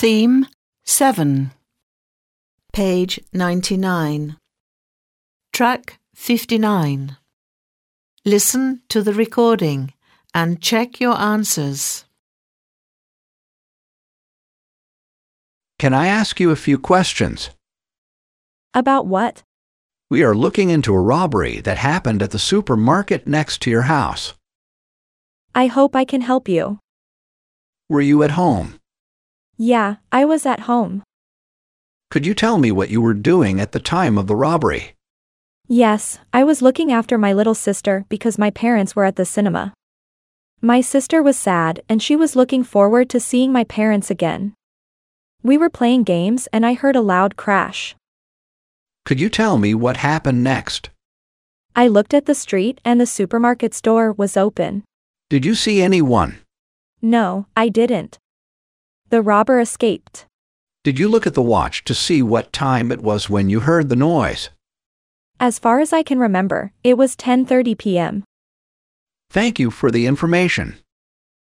Theme 7. Page 99. Track 59. Listen to the recording and check your answers. Can I ask you a few questions? About what? We are looking into a robbery that happened at the supermarket next to your house. I hope I can help you. Were you at home? Yeah, I was at home. Could you tell me what you were doing at the time of the robbery? Yes, I was looking after my little sister because my parents were at the cinema. My sister was sad and she was looking forward to seeing my parents again. We were playing games and I heard a loud crash. Could you tell me what happened next? I looked at the street and the supermarket's door was open. Did you see anyone? No, I didn't. The robber escaped. Did you look at the watch to see what time it was when you heard the noise? As far as I can remember, it was 10:30 p.m. Thank you for the information.